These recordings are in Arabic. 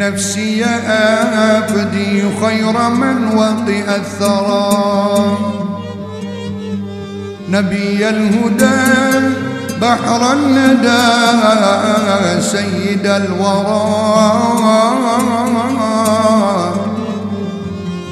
بنفسي أبدي خير من وطئ الثرى. نبي الهدى بحر الندى سيد الورى.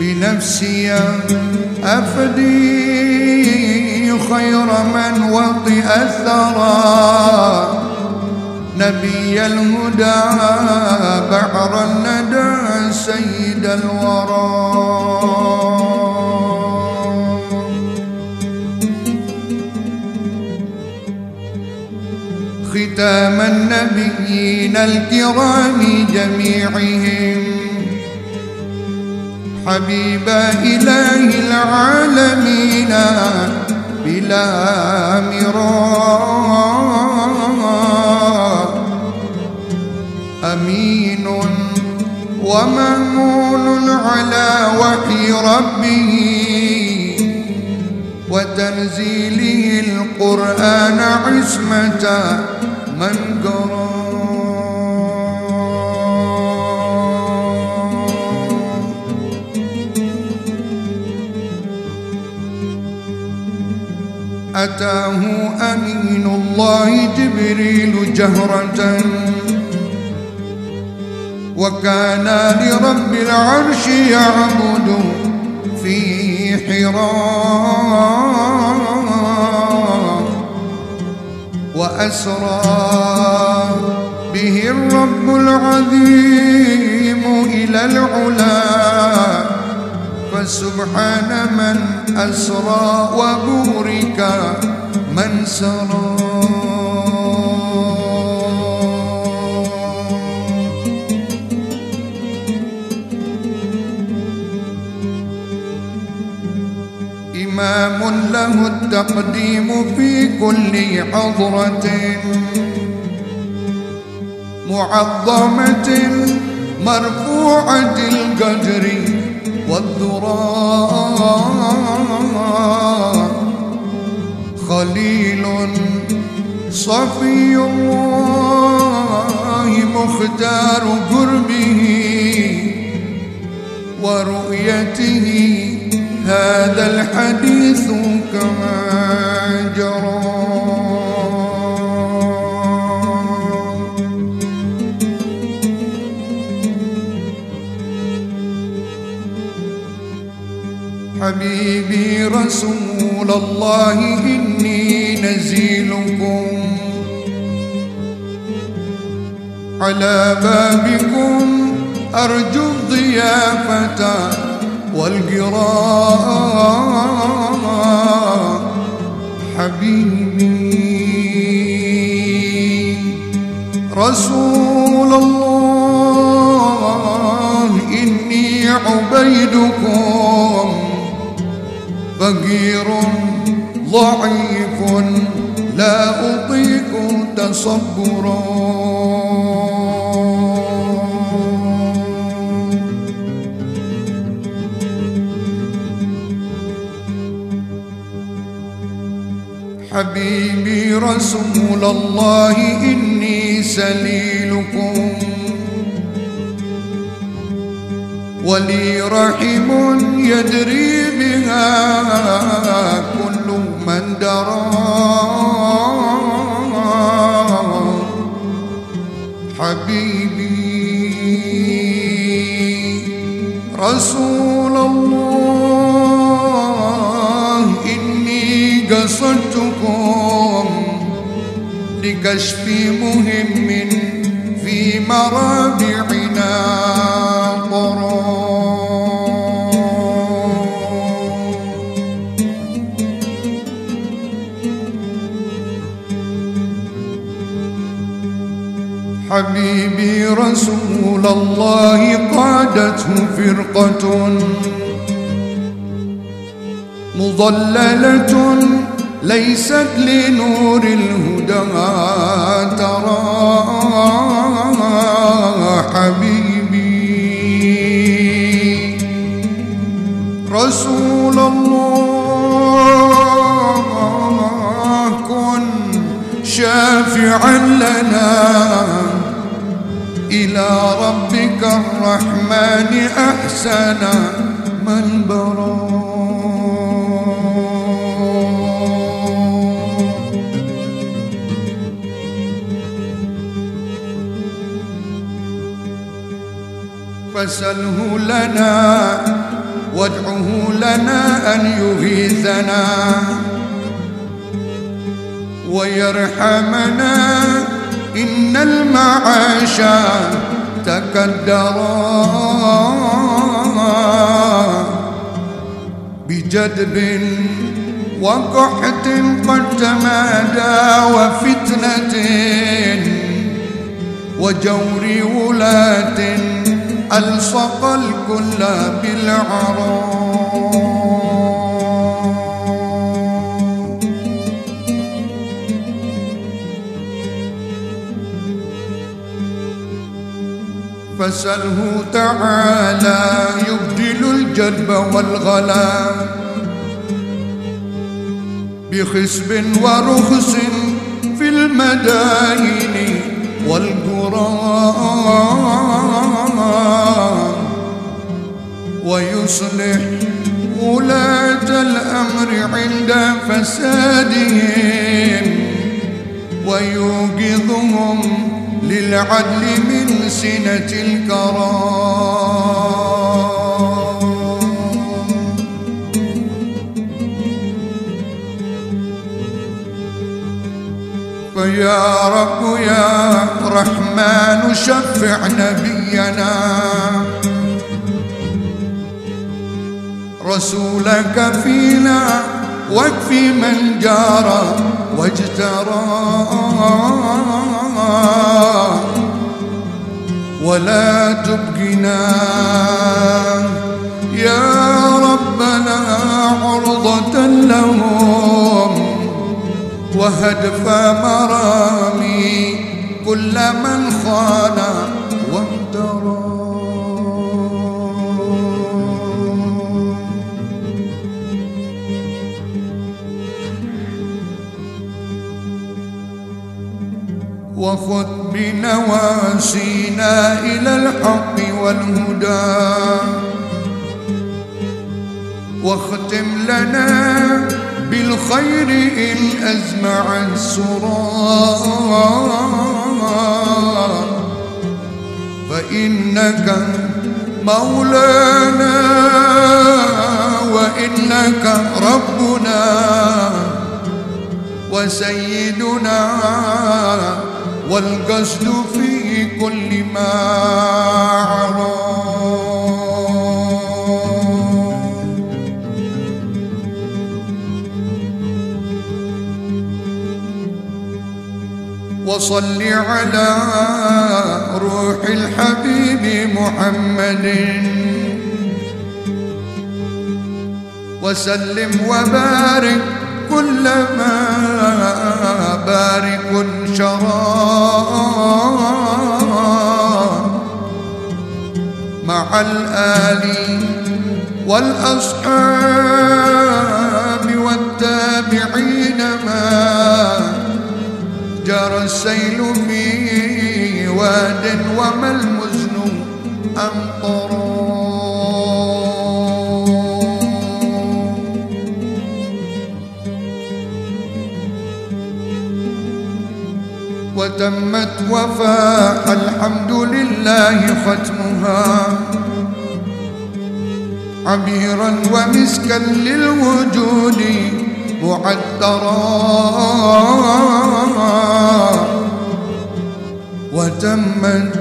بنفسي أفدي خير من وطئ الثرى. نبي الهدى الورى. ختام النبيين الكرام جميعهم. حبيب إله العالمين بلا مراء ربه وتنزيله القرآن عصمة من قرأ. أتاه أمين الله جبريل جهرة. وكان لرب العرش يعبد في حراء وأسرى به الرب العظيم إلى العلا فسبحان من أسرى وبورك من سرى. له التقديم في كل حضرة معظمة مرفوعة القدر والذراء. خليل صفي الله مختار قربه ورؤيته رسول الله إني نزيلكم على بابكم. أرجو الضيافة والقراء حبيبي. رسول الله إني عبيدكم فقير ضعيف لا أطيق تصبرا حبيبي رسول الله إني سليلكم. ولي رحم يدري بها كل من درى. حبيبي رسول الله إني قصدتكم لكشف مهم في مرابعنا رسول الله قادته فرقة مضللة ليست لنور الهدى ترى حبيبي. رسول الله كن شافعا لنا. ربك الرحمن أحسن من برا فسله لنا وادعه لنا أن يغيثنا ويرحمنا. إن المعاش تكدرا بجدب وقحط قد تمادى وفتنة وجور ولاة ألصق الكل بالعراء فسله تعالى يبدل الجلب والغلا. بخسب ورخص في المداين والقرى ويصلح ولاة الأمر عند فسادهم. ويوقظهم للعدل من سنة الكرام. فيا رب يا رحمن شفع نبينا. رسولك فينا واكفي من جار واجترى. ولا تبقنا. يا ربنا عرضة لهم وهدف مرامي كل من خان وامترى. وخذ إلى الحق والهدى. واختم لنا بالخير إن أزمع السرار فإنك مولانا وإنك ربنا وسيدنا والقصد في كل ما عرى. وصل على روح الحبيب محمد. وسلم وبارك كلما بارك شرى مع الآل والأصحاب والتابعين ما جرى السيل وتمت وفاء الحمد لله ختمها. عبيرا ومسكا للوجود معدرا تمت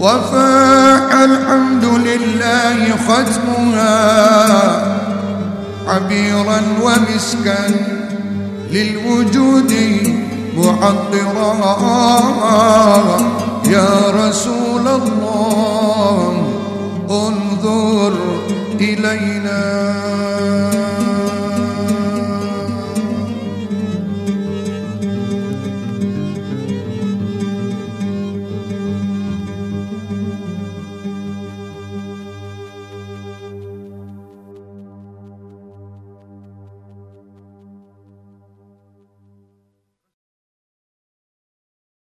وفاح الحمد لله ختمها. عبيرا ومسكا للوجود معطرا يا رسول الله انظر إلينا.